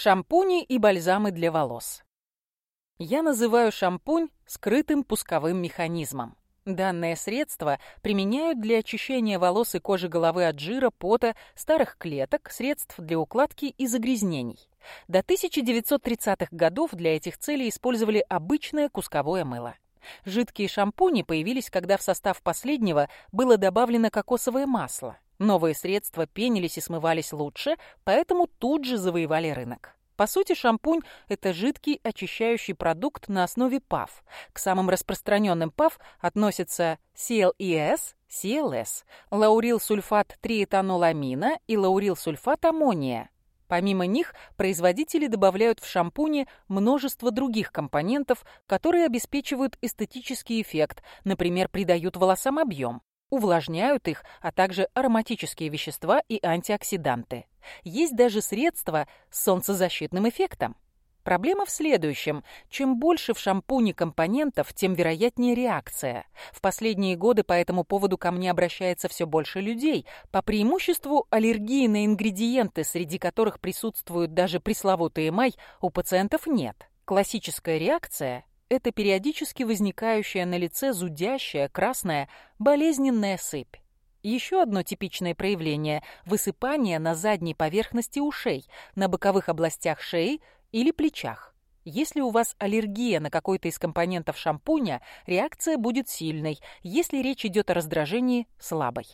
Шампуни и бальзамы для волос. Я называю шампунь скрытым пусковым механизмом. Данное средство применяют для очищения волос и кожи головы от жира, пота, старых клеток, средств для укладки и загрязнений. До 1930-х годов для этих целей использовали обычное кусковое мыло. Жидкие шампуни появились, когда в состав последнего было добавлено кокосовое масло. Новые средства пенились и смывались лучше, поэтому тут же завоевали рынок. По сути, шампунь – это жидкий очищающий продукт на основе ПАВ. К самым распространенным ПАВ относятся CLES, CLS, лаурилсульфат триэтаноламина и лаурилсульфат аммония. Помимо них, производители добавляют в шампуни множество других компонентов, которые обеспечивают эстетический эффект, например, придают волосам объем увлажняют их, а также ароматические вещества и антиоксиданты. Есть даже средства с солнцезащитным эффектом. Проблема в следующем. Чем больше в шампуне компонентов, тем вероятнее реакция. В последние годы по этому поводу ко мне обращается все больше людей. По преимуществу аллергии на ингредиенты, среди которых присутствуют даже пресловутые май, у пациентов нет. Классическая реакция это периодически возникающая на лице зудящая, красная, болезненная сыпь. Еще одно типичное проявление – высыпание на задней поверхности ушей, на боковых областях шеи или плечах. Если у вас аллергия на какой-то из компонентов шампуня, реакция будет сильной, если речь идет о раздражении – слабой.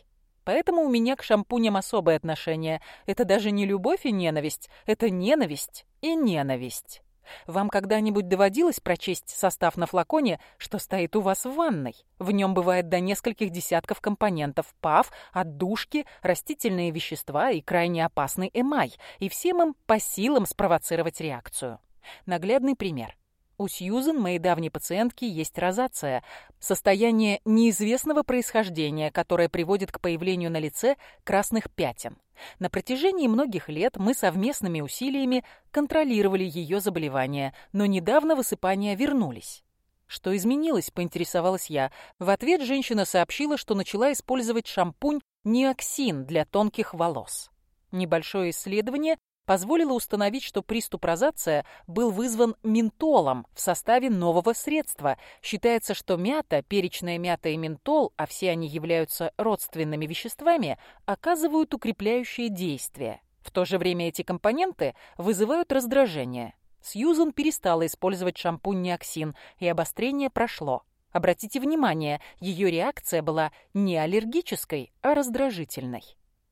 Поэтому у меня к шампуням особое отношение. Это даже не любовь и ненависть, это ненависть и ненависть. Вам когда-нибудь доводилось прочесть состав на флаконе, что стоит у вас в ванной? В нем бывает до нескольких десятков компонентов ПАВ, отдушки, растительные вещества и крайне опасный эмай, и всем им по силам спровоцировать реакцию. Наглядный пример – у Сьюзен, моей давней пациентки, есть розация, состояние неизвестного происхождения, которое приводит к появлению на лице красных пятен. На протяжении многих лет мы совместными усилиями контролировали ее заболевание, но недавно высыпания вернулись. Что изменилось, поинтересовалась я. В ответ женщина сообщила, что начала использовать шампунь Ниоксин для тонких волос. Небольшое исследование позволило установить, что приступ розация был вызван ментолом в составе нового средства. Считается, что мята, перечная мята и ментол, а все они являются родственными веществами, оказывают укрепляющее действие. В то же время эти компоненты вызывают раздражение. Сьюзан перестала использовать шампунь неоксин, и обострение прошло. Обратите внимание, ее реакция была не аллергической, а раздражительной.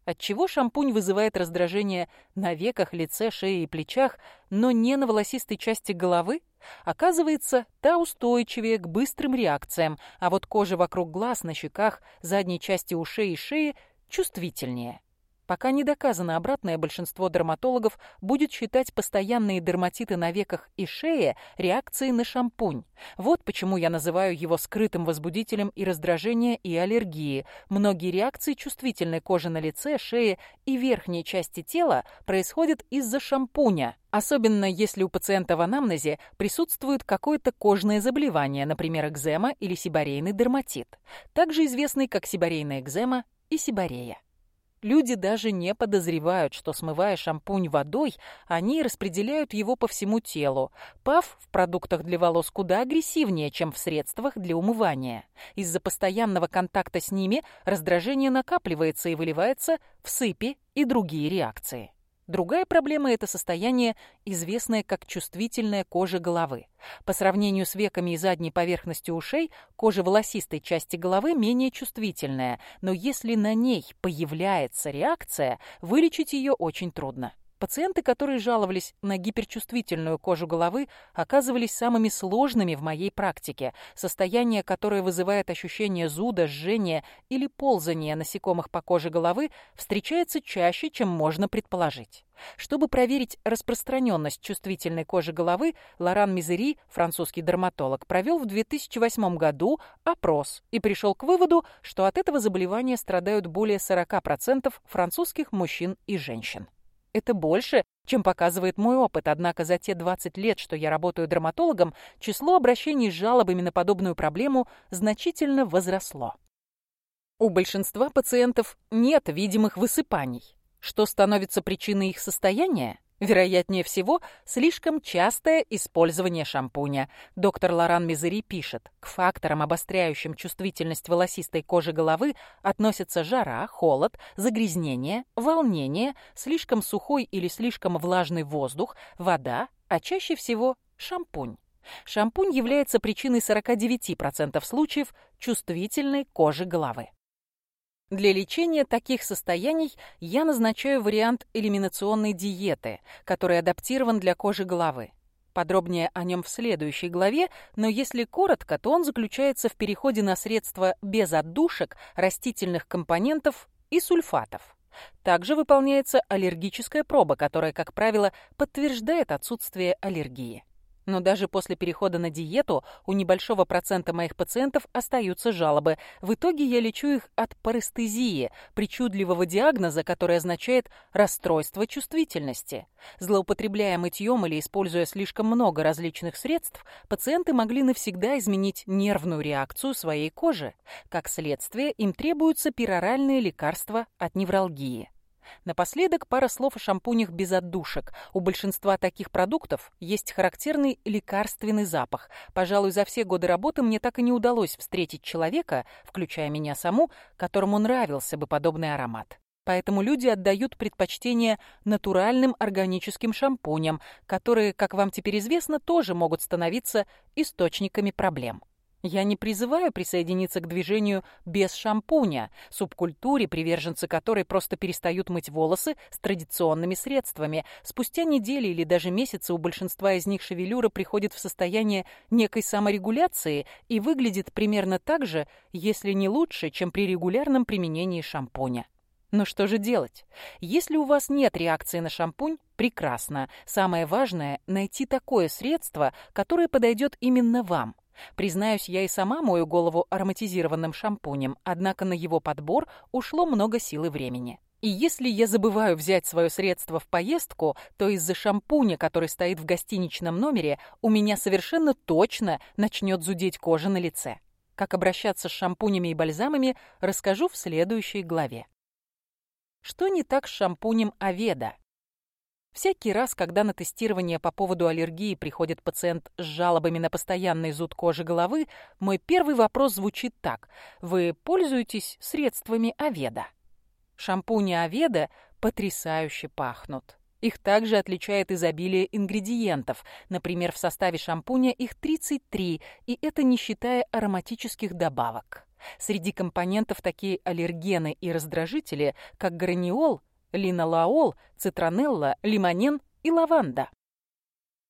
Отчего шампунь вызывает раздражение на веках, лице, шее и плечах, но не на волосистой части головы? Оказывается, та устойчивее к быстрым реакциям, а вот кожа вокруг глаз, на щеках, задней части ушей и шеи чувствительнее. Пока не доказано обратное, большинство дерматологов будет считать постоянные дерматиты на веках и шее реакцией на шампунь. Вот почему я называю его скрытым возбудителем и раздражения, и аллергии. Многие реакции чувствительной кожи на лице, шее и верхней части тела происходят из-за шампуня, особенно если у пациента в анамнезе присутствует какое-то кожное заболевание, например, экзема или сибарейный дерматит, также известный как сибарейная экзема и сибарея. Люди даже не подозревают, что смывая шампунь водой, они распределяют его по всему телу. ПАВ в продуктах для волос куда агрессивнее, чем в средствах для умывания. Из-за постоянного контакта с ними раздражение накапливается и выливается в сыпи и другие реакции. Другая проблема – это состояние, известное как чувствительная кожа головы. По сравнению с веками и задней поверхностью ушей, кожа волосистой части головы менее чувствительная, но если на ней появляется реакция, вылечить ее очень трудно. Пациенты, которые жаловались на гиперчувствительную кожу головы, оказывались самыми сложными в моей практике. Состояние, которое вызывает ощущение зуда, жжения или ползания насекомых по коже головы, встречается чаще, чем можно предположить. Чтобы проверить распространенность чувствительной кожи головы, Лоран Мизери, французский дерматолог, провел в 2008 году опрос и пришел к выводу, что от этого заболевания страдают более 40% французских мужчин и женщин. Это больше, чем показывает мой опыт, однако за те 20 лет, что я работаю драматологом, число обращений с жалобами на подобную проблему значительно возросло. У большинства пациентов нет видимых высыпаний. Что становится причиной их состояния? Вероятнее всего, слишком частое использование шампуня. Доктор Лоран Мизери пишет, к факторам, обостряющим чувствительность волосистой кожи головы, относятся жара, холод, загрязнение, волнение, слишком сухой или слишком влажный воздух, вода, а чаще всего шампунь. Шампунь является причиной 49% случаев чувствительной кожи головы. Для лечения таких состояний я назначаю вариант элиминационной диеты, который адаптирован для кожи головы. Подробнее о нем в следующей главе, но если коротко, то он заключается в переходе на средства без отдушек, растительных компонентов и сульфатов. Также выполняется аллергическая проба, которая, как правило, подтверждает отсутствие аллергии. Но даже после перехода на диету у небольшого процента моих пациентов остаются жалобы. В итоге я лечу их от парестезии, причудливого диагноза, который означает расстройство чувствительности. Злоупотребляя мытьем или используя слишком много различных средств, пациенты могли навсегда изменить нервную реакцию своей кожи. Как следствие, им требуются пероральные лекарства от невралгии. Напоследок пара слов о шампунях без отдушек. У большинства таких продуктов есть характерный лекарственный запах. Пожалуй, за все годы работы мне так и не удалось встретить человека, включая меня саму, которому нравился бы подобный аромат. Поэтому люди отдают предпочтение натуральным органическим шампуням, которые, как вам теперь известно, тоже могут становиться источниками проблем. Я не призываю присоединиться к движению без шампуня, субкультуре, приверженцы которой просто перестают мыть волосы с традиционными средствами. Спустя недели или даже месяцы у большинства из них шевелюра приходит в состояние некой саморегуляции и выглядит примерно так же, если не лучше, чем при регулярном применении шампуня. Но что же делать? Если у вас нет реакции на шампунь, прекрасно. Самое важное – найти такое средство, которое подойдет именно вам – Признаюсь, я и сама мою голову ароматизированным шампунем, однако на его подбор ушло много сил и времени. И если я забываю взять свое средство в поездку, то из-за шампуня, который стоит в гостиничном номере, у меня совершенно точно начнет зудеть кожа на лице. Как обращаться с шампунями и бальзамами, расскажу в следующей главе. Что не так с шампунем Аведа? Всякий раз, когда на тестирование по поводу аллергии приходит пациент с жалобами на постоянный зуд кожи головы, мой первый вопрос звучит так. Вы пользуетесь средствами Аведа? Шампуни Аведа потрясающе пахнут. Их также отличает изобилие ингредиентов. Например, в составе шампуня их 33, и это не считая ароматических добавок. Среди компонентов такие аллергены и раздражители, как граниол – линолаол, цитронелла, лимонен и лаванда.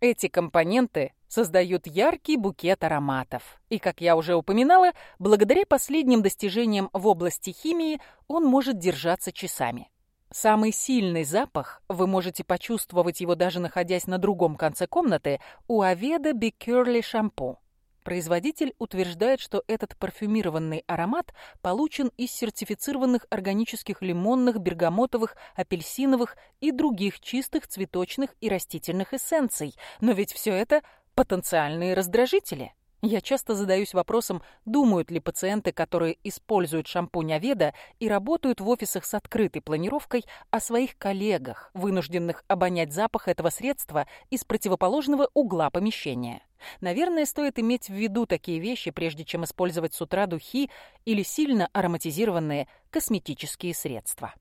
Эти компоненты создают яркий букет ароматов. И, как я уже упоминала, благодаря последним достижениям в области химии он может держаться часами. Самый сильный запах, вы можете почувствовать его даже находясь на другом конце комнаты, у Аведа Бикерли шампу. Производитель утверждает, что этот парфюмированный аромат получен из сертифицированных органических лимонных, бергамотовых, апельсиновых и других чистых цветочных и растительных эссенций. Но ведь все это потенциальные раздражители. Я часто задаюсь вопросом, думают ли пациенты, которые используют шампунь Аведа и работают в офисах с открытой планировкой, о своих коллегах, вынужденных обонять запах этого средства из противоположного угла помещения. Наверное, стоит иметь в виду такие вещи, прежде чем использовать с утра духи или сильно ароматизированные косметические средства.